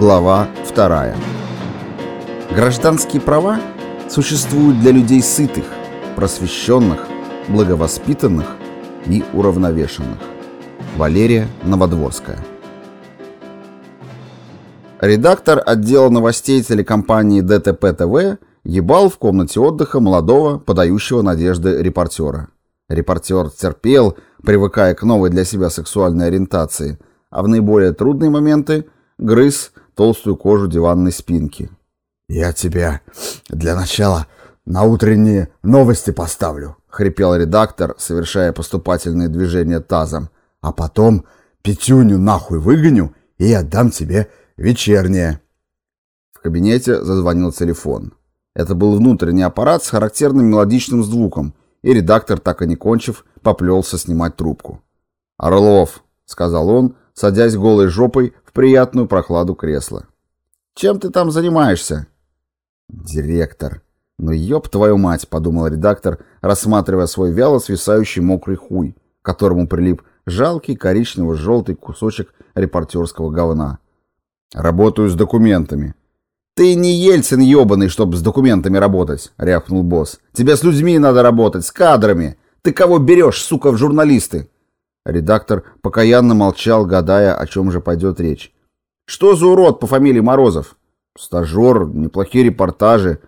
Глава 2. Гражданские права существуют для людей сытых, просвещенных, благовоспитанных и уравновешенных. Валерия Новодворская. Редактор отдела новостей телекомпании ДТП-ТВ ебал в комнате отдыха молодого, подающего надежды репортера. Репортер терпел, привыкая к новой для себя сексуальной ориентации, а в наиболее трудные моменты грыз толстую кожу диванной спинки. «Я тебя для начала на утренние новости поставлю», — хрипел редактор, совершая поступательные движения тазом. «А потом пятюню нахуй выгоню и отдам тебе вечернее». В кабинете зазвонил телефон. Это был внутренний аппарат с характерным мелодичным звуком, и редактор, так и не кончив, поплелся снимать трубку. «Орлов», — сказал он, садясь голой жопой в приятную прохладу кресла. «Чем ты там занимаешься?» «Директор. Ну ёб твою мать», — подумал редактор, рассматривая свой вяло свисающий мокрый хуй, к которому прилип жалкий коричнево-желтый кусочек репортерского говна. «Работаю с документами». «Ты не Ельцин ебаный, чтобы с документами работать», — рявкнул босс. «Тебе с людьми надо работать, с кадрами. Ты кого берешь, сука, в журналисты?» Редактор покаянно молчал, гадая, о чем же пойдет речь. «Что за урод по фамилии Морозов?» «Стажер, неплохие репортажи».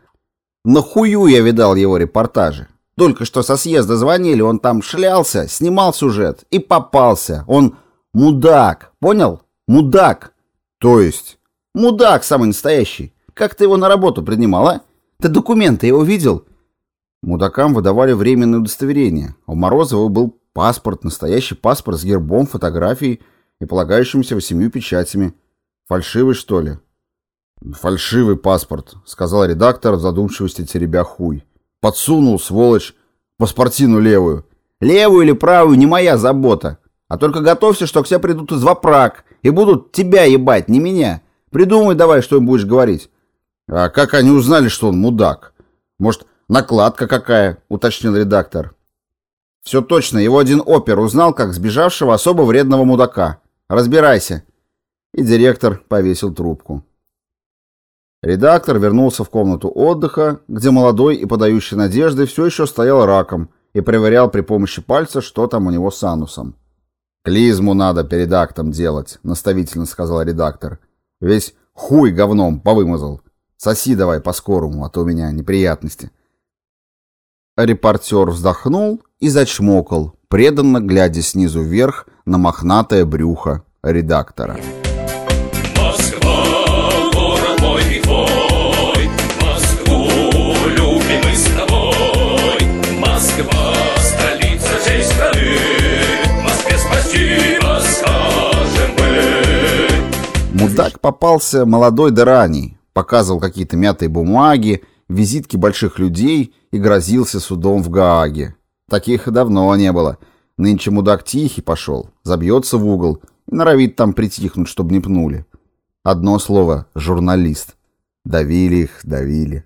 «Нахую я видал его репортажи. Только что со съезда звонили, он там шлялся, снимал сюжет и попался. Он мудак, понял? Мудак». «То есть?» «Мудак самый настоящий. Как ты его на работу принимал, а? Ты документы его видел?» Мудакам выдавали временное удостоверение. У Морозова был Паспорт, настоящий паспорт с гербом, фотографией и полагающимися восемью печатями. Фальшивый, что ли? Фальшивый паспорт, сказал редактор в задумчивости теребя хуй. Подсунул, сволочь, паспортину левую. Левую или правую, не моя забота. А только готовься, что к тебе придут из вопрак и будут тебя ебать, не меня. Придумай давай, что им будешь говорить. А как они узнали, что он мудак? Может, накладка какая, уточнил редактор. Все точно, его один опер узнал, как сбежавшего особо вредного мудака. Разбирайся. И директор повесил трубку. Редактор вернулся в комнату отдыха, где молодой и подающий надежды все еще стоял раком и проверял при помощи пальца, что там у него с анусом. «Клизму надо перед актом делать», — наставительно сказал редактор. «Весь хуй говном повымазал. Соси давай по-скорому, а то у меня неприятности». Репортер вздохнул и зачмокал, преданно глядя снизу вверх на мохнатое брюхо редактора. Москва, город мой и твой, Москву любим мы с тобой. Москва, столица всей страны, Москве спасибо скажем мы. Мудак попался молодой да ранний, показывал какие-то мятые бумаги, визитки больших людей и грозился судом в Гааге. Таких давно не было. Нынче мудак тихий пошел, забьется в угол и норовит там притихнуть, чтобы не пнули. Одно слово — журналист. Давили их, давили.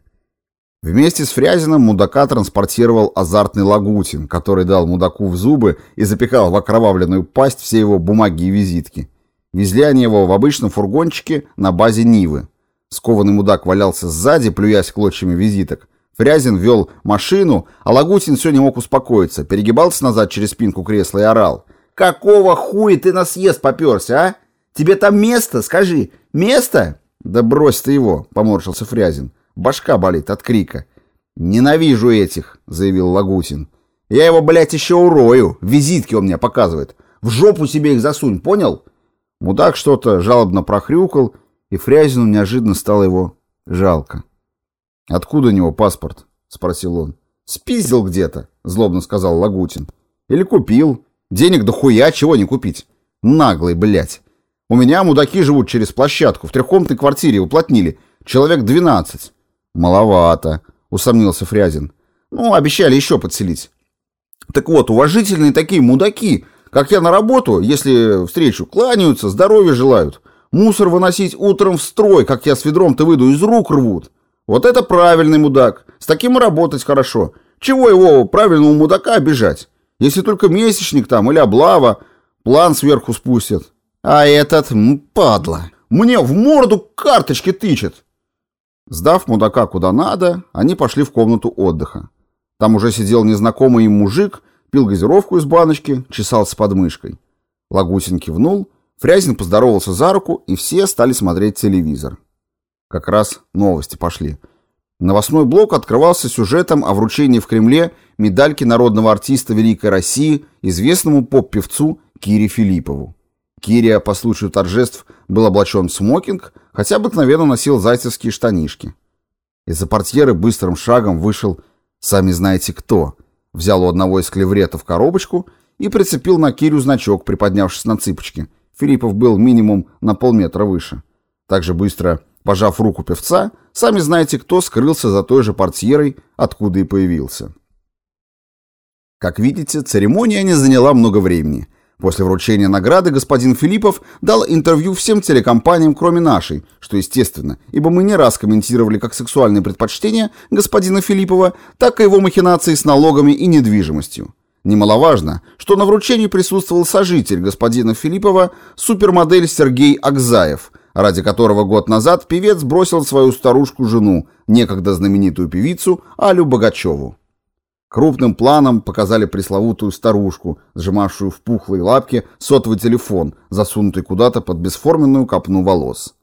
Вместе с Фрязиным мудака транспортировал азартный Лагутин, который дал мудаку в зубы и запекал в окровавленную пасть все его бумаги и визитки. Везли они его в обычном фургончике на базе Нивы. Скованный мудак валялся сзади, плюясь клочьями визиток, Фрязин вел машину, а Лагутин все не мог успокоиться, перегибался назад через спинку кресла и орал. «Какого хуя ты на съезд поперся, а? Тебе там место, скажи, место?» «Да брось ты его», — поморщился Фрязин. Башка болит от крика. «Ненавижу этих», — заявил Лагутин. «Я его, блядь, еще урою. Визитки он мне показывает. В жопу себе их засунь, понял?» Мудак что-то жалобно прохрюкал, и Фрязину неожиданно стало его жалко. «Откуда у него паспорт?» — спросил он. «Спиздил где-то», — злобно сказал Лагутин. «Или купил. Денег до хуя, чего не купить. Наглый, блядь. У меня мудаки живут через площадку. В трехкомнатной квартире уплотнили. Человек двенадцать». «Маловато», — усомнился Фрязин. «Ну, обещали еще подселить». «Так вот, уважительные такие мудаки, как я на работу, если встречу, кланяются, здоровья желают. Мусор выносить утром в строй, как я с ведром-то выйду, из рук рвут. Вот это правильный мудак. С таким работать хорошо. Чего его, правильного мудака, обижать? Если только месячник там или облава, план сверху спустят. А этот, падла, Мне в морду карточки тычет!» Сдав мудака куда надо, они пошли в комнату отдыха. Там уже сидел незнакомый им мужик, пил газировку из баночки, чесался под мышкой. Лагусин кивнул, Фрязин поздоровался за руку, и все стали смотреть телевизор. Как раз новости пошли. Новостной блок открывался сюжетом о вручении в Кремле медальки народного артиста Великой России известному поп-певцу Кире Филиппову. Кирия по случаю торжеств был облачен в смокинг, хотя обыкновенно носил зайцевские штанишки. Из-за портьеры быстрым шагом вышел «Сами знаете кто», взял у одного из клевретов коробочку и прицепил на Кирю значок, приподнявшись на цыпочки. Филиппов был минимум на полметра выше. Также быстро, пожав руку певца, сами знаете кто скрылся за той же портьерой, откуда и появился. Как видите, церемония не заняла много времени. После вручения награды господин Филиппов дал интервью всем телекомпаниям, кроме нашей, что естественно, ибо мы не раз комментировали как сексуальные предпочтения господина Филиппова, так и его махинации с налогами и недвижимостью. Немаловажно, что на вручении присутствовал сожитель господина Филиппова, супермодель Сергей Акзаев, ради которого год назад певец бросил свою старушку-жену, некогда знаменитую певицу Алю Богачеву. Крупным планом показали пресловутую старушку, сжимавшую в пухлой лапке сотовый телефон, засунутый куда-то под бесформенную копну волос.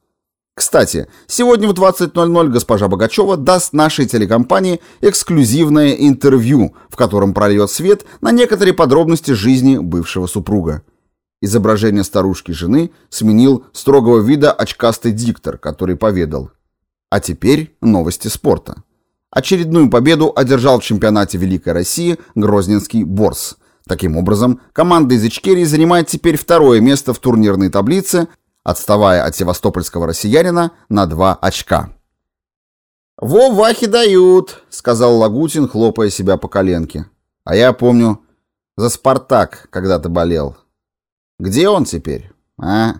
Кстати, сегодня в 20.00 госпожа Богачева даст нашей телекомпании эксклюзивное интервью, в котором прольет свет на некоторые подробности жизни бывшего супруга. Изображение старушки-жены сменил строгого вида очкастый диктор, который поведал. А теперь новости спорта. Очередную победу одержал в чемпионате Великой России Грозненский Борс. Таким образом, команда из Ичкерии занимает теперь второе место в турнирной таблице отставая от севастопольского россиянина на два очка. «Во вахи дают», — сказал Лагутин, хлопая себя по коленке. «А я помню, за «Спартак» когда-то болел. Где он теперь, а?»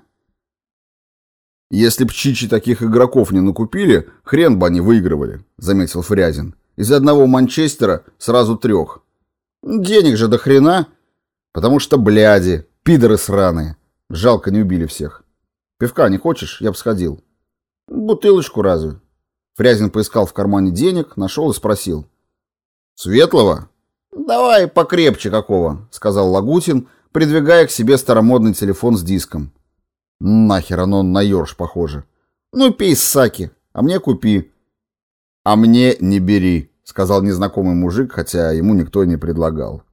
«Если б Чичи таких игроков не накупили, хрен бы они выигрывали», — заметил Фрязин. «Из одного Манчестера сразу трех. Денег же до хрена, потому что бляди, пидоры сраные. Жалко не убили всех». Пивка не хочешь? Я бы сходил. Бутылочку разве? Фрязин поискал в кармане денег, нашел и спросил. Светлого? Давай покрепче какого, сказал Лагутин, придвигая к себе старомодный телефон с диском. Нахер оно на ёрш похоже. Ну пей саки, а мне купи. А мне не бери, сказал незнакомый мужик, хотя ему никто не предлагал.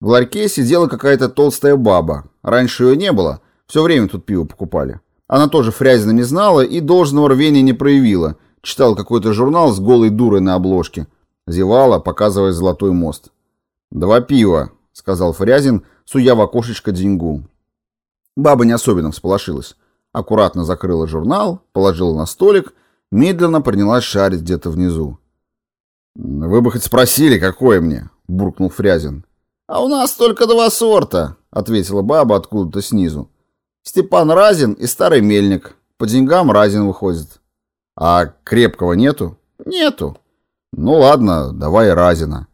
В ларьке сидела какая-то толстая баба. Раньше ее не было, все время тут пиво покупали. Она тоже Фрязина не знала и должного рвения не проявила. Читала какой-то журнал с голой дурой на обложке. Зевала, показывая золотой мост. «Два пива», — сказал Фрязин, суя в окошечко деньгу. Баба не особенно всполошилась. Аккуратно закрыла журнал, положила на столик, медленно принялась шарить где-то внизу. «Вы бы хоть спросили, какое мне?» — буркнул Фрязин. «А у нас только два сорта», — ответила баба откуда-то снизу. Степан Разин и старый мельник. По деньгам Разин выходит. А крепкого нету? Нету. Ну ладно, давай Разина.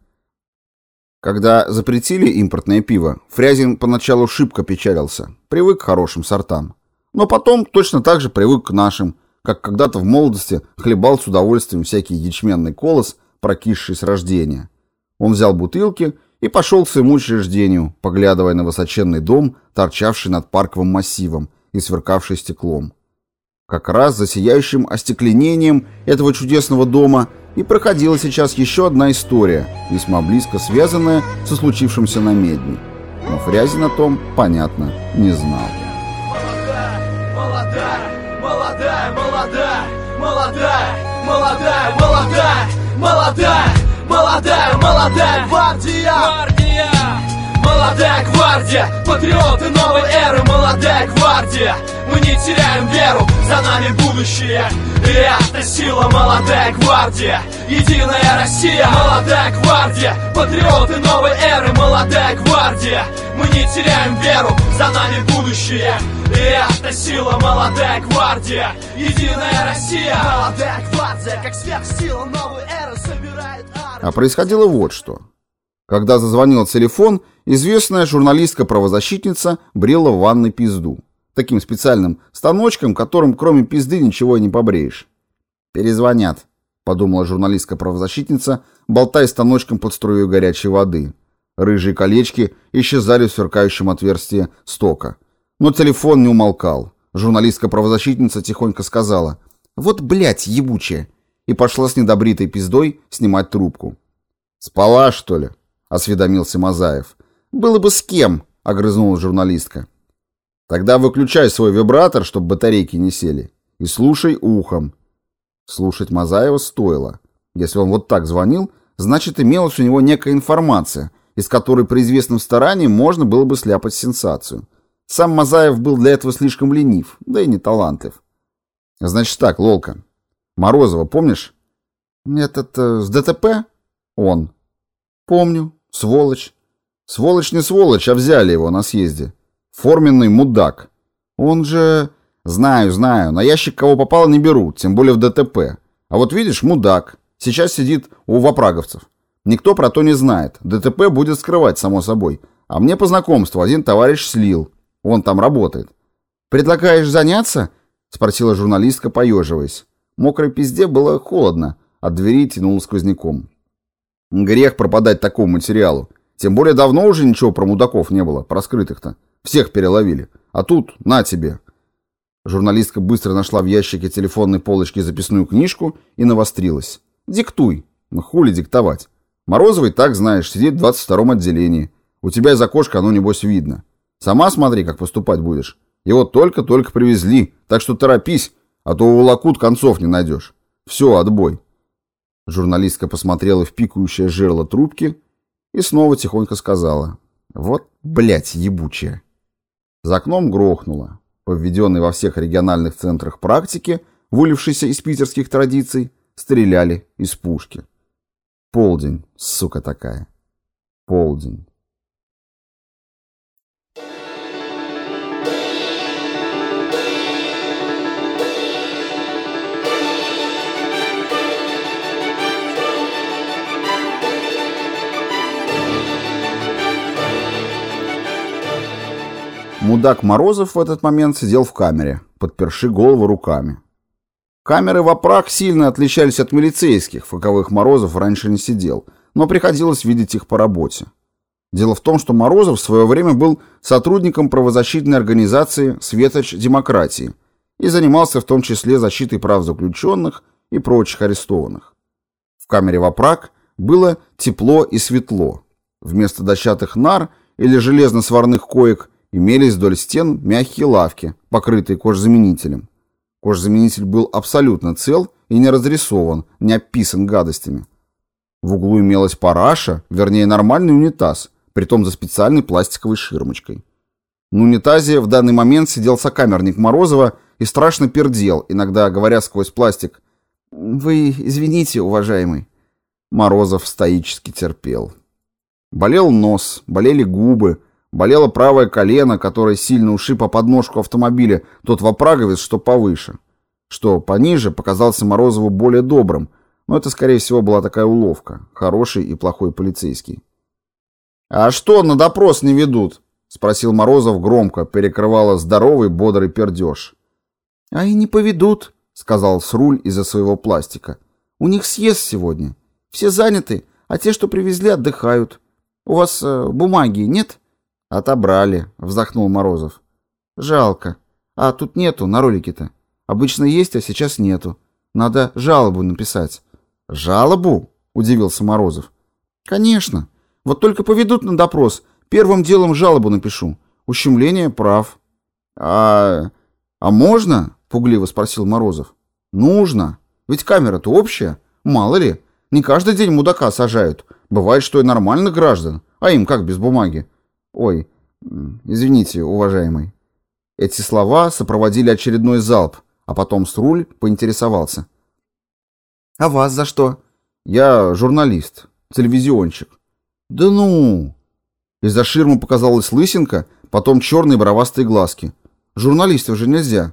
Когда запретили импортное пиво, Фрязин поначалу шибко печалился. Привык к хорошим сортам. Но потом точно так же привык к нашим, как когда-то в молодости хлебал с удовольствием всякий ячменный колос, прокисший с рождения. Он взял бутылки и пошел к своему учреждению, поглядывая на высоченный дом, торчавший над парковым массивом и сверкавший стеклом. Как раз за сияющим остекленением этого чудесного дома и проходила сейчас еще одна история, весьма близко связанная со случившимся на Медне. Но Фрязин о том, понятно, не знал. Молодая, молодая, молодая, молодая, молодая, молодая, молодая, молодая гвардия Гвардия Молодая гвардия, патриоты новой эры Молодая гвардия, мы не теряем веру За нами будущее, и это сила Молодая гвардия, единая Россия Молодая гвардия, патриоты новой эры Молодая гвардия, мы не теряем веру За нами будущее, и это сила Молодая гвардия, единая Россия Молодая гвардия, как сверхсила новой эры Собирает А происходило вот что. Когда зазвонил телефон, известная журналистка-правозащитница брела в ванной пизду. Таким специальным станочком, которым кроме пизды ничего и не побреешь. «Перезвонят», — подумала журналистка-правозащитница, болтая станочком под струей горячей воды. Рыжие колечки исчезали в сверкающем отверстии стока. Но телефон не умолкал. Журналистка-правозащитница тихонько сказала «Вот, блядь, ебучая!» и пошла с недобритой пиздой снимать трубку. «Спала, что ли?» — осведомился Мазаев. «Было бы с кем!» — огрызнулась журналистка. «Тогда выключай свой вибратор, чтобы батарейки не сели, и слушай ухом». Слушать Мазаева стоило. Если он вот так звонил, значит, имелась у него некая информация, из которой при известном старании можно было бы сляпать сенсацию. Сам Мазаев был для этого слишком ленив, да и не талантлив. Значит так, Лолка. Морозова, помнишь? Этот э, с ДТП? Он. Помню. Сволочь. Сволочь не сволочь, а взяли его на съезде. Форменный мудак. Он же... Знаю, знаю, на ящик кого попало не берут, тем более в ДТП. А вот видишь, мудак. Сейчас сидит у вапраговцев. Никто про то не знает. ДТП будет скрывать, само собой. А мне по знакомству один товарищ слил. Он там работает. «Предлагаешь заняться?» — спросила журналистка, поеживаясь. Мокрой пизде было холодно, от двери тянуло сквозняком. Грех пропадать такому материалу. Тем более давно уже ничего про мудаков не было, про скрытых-то. Всех переловили. А тут, на тебе. Журналистка быстро нашла в ящике телефонной полочки записную книжку и навострилась. «Диктуй». Ну, хули диктовать. Морозовый, так знаешь, сидит в 22-м отделении. У тебя из окошка оно, небось, видно. Сама смотри, как поступать будешь. Его только-только привезли, так что торопись, а то у лакут концов не найдешь. Все, отбой. Журналистка посмотрела в пикающее жерло трубки и снова тихонько сказала. Вот, блядь, ебучая. За окном грохнуло. По введенной во всех региональных центрах практики, вылившейся из питерских традиций, стреляли из пушки. Полдень, сука такая. Полдень. Мудак Морозов в этот момент сидел в камере, подперши голову руками. Камеры в опрах сильно отличались от милицейских, в каковых Морозов раньше не сидел, но приходилось видеть их по работе. Дело в том, что Морозов в свое время был сотрудником правозащитной организации «Светоч демократии» и занимался в том числе защитой прав заключенных и прочих арестованных. В камере в опрак было тепло и светло. Вместо дощатых нар или железно-сварных коек имелись вдоль стен мягкие лавки, покрытые кожзаменителем. Кожзаменитель был абсолютно цел и не разрисован, не описан гадостями. В углу имелась параша, вернее нормальный унитаз, притом за специальной пластиковой ширмочкой. На унитазе в данный момент сидел сокамерник Морозова и страшно пердел, иногда говоря сквозь пластик «Вы извините, уважаемый». Морозов стоически терпел. Болел нос, болели губы, Болело правое колено, которое сильно ушиб о подножку автомобиля, тот вопраговец, что повыше. Что пониже показался Морозову более добрым, но это, скорее всего, была такая уловка. Хороший и плохой полицейский. «А что, на допрос не ведут?» — спросил Морозов громко, перекрывало здоровый бодрый пердеж. «А и не поведут», — сказал Сруль из-за своего пластика. «У них съезд сегодня. Все заняты, а те, что привезли, отдыхают. У вас э, бумаги нет?» «Отобрали», — вздохнул Морозов. «Жалко. А тут нету на ролике-то. Обычно есть, а сейчас нету. Надо жалобу написать». «Жалобу?» — удивился Морозов. «Конечно. Вот только поведут на допрос. Первым делом жалобу напишу. Ущемление прав». «А... а можно?» — пугливо спросил Морозов. «Нужно. Ведь камера-то общая. Мало ли. Не каждый день мудака сажают. Бывает, что и нормальных граждан. А им как без бумаги? Ой, извините, уважаемый. Эти слова сопроводили очередной залп, а потом Сруль поинтересовался. А вас за что? Я журналист, телевизионщик. Да ну! Из-за ширмы показалась лысинка, потом черные бровастые глазки. Журналистов же нельзя.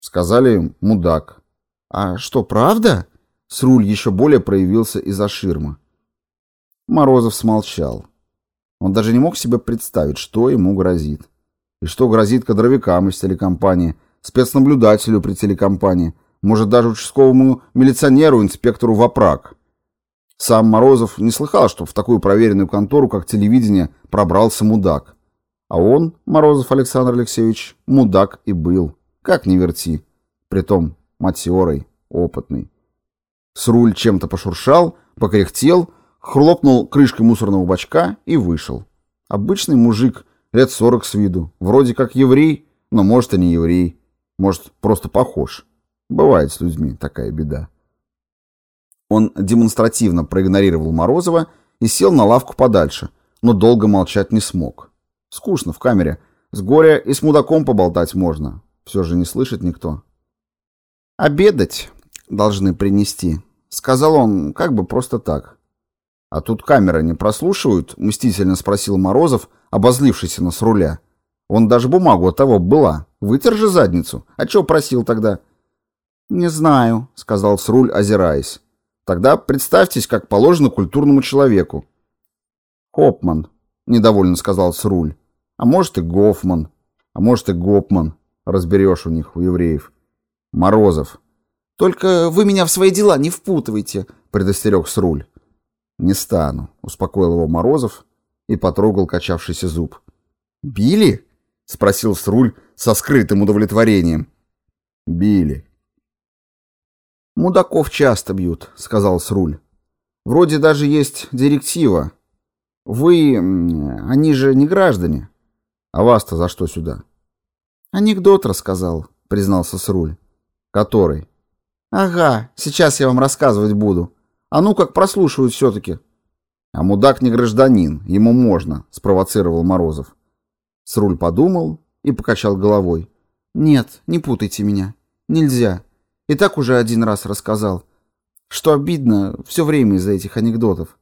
Сказали мудак. А что, правда? Сруль еще более проявился из-за ширмы. Морозов смолчал. Он даже не мог себе представить, что ему грозит. И что грозит кадровикам из телекомпании, спецнаблюдателю при телекомпании, может даже участковому милиционеру, инспектору в ОПРАК. Сам Морозов не слыхал, что в такую проверенную контору, как телевидение, пробрался мудак. А он, Морозов Александр Алексеевич, мудак и был. Как не верти. Притом матерый, опытный. С руль чем-то пошуршал, покряхтел, хлопнул крышкой мусорного бачка и вышел. Обычный мужик, лет сорок с виду, вроде как еврей, но может и не еврей, может просто похож. Бывает с людьми такая беда. Он демонстративно проигнорировал Морозова и сел на лавку подальше, но долго молчать не смог. Скучно в камере. С горя и с мудаком поболтать можно. Все же не слышит никто. «Обедать должны принести», — сказал он как бы просто так. «А тут камеры не прослушивают?» — мстительно спросил Морозов, обозлившийся на с руля. «Он даже бумагу от того была. Вытер же задницу. А чего просил тогда?» «Не знаю», — сказал Сруль, озираясь. «Тогда представьтесь, как положено культурному человеку». «Хопман», — недовольно сказал Сруль. «А может и Гофман, а может и Гопман. Разберешь у них, у евреев». «Морозов». «Только вы меня в свои дела не впутывайте», — предостерег Сруль. «Не стану», — успокоил его Морозов и потрогал качавшийся зуб. «Били?» — спросил Сруль со скрытым удовлетворением. «Били», «Мудаков часто бьют», — сказал Сруль. «Вроде даже есть директива. Вы... они же не граждане. А вас-то за что сюда?» «Анекдот рассказал», — признался Сруль. «Который?» «Ага, сейчас я вам рассказывать буду. А ну как прослушивают все-таки». «А мудак не гражданин, ему можно», — спровоцировал Морозов. Сруль подумал и покачал головой. «Нет, не путайте меня. Нельзя. И так уже один раз рассказал. Что обидно, все время из-за этих анекдотов.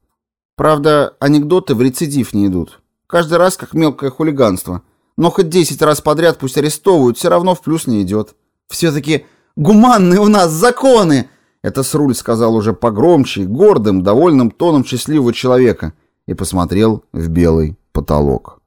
Правда, анекдоты в рецидив не идут. Каждый раз как мелкое хулиганство. Но хоть десять раз подряд пусть арестовывают, все равно в плюс не идет. Все-таки гуманные у нас законы!» Это Сруль сказал уже погромче, гордым, довольным тоном счастливого человека и посмотрел в белый потолок.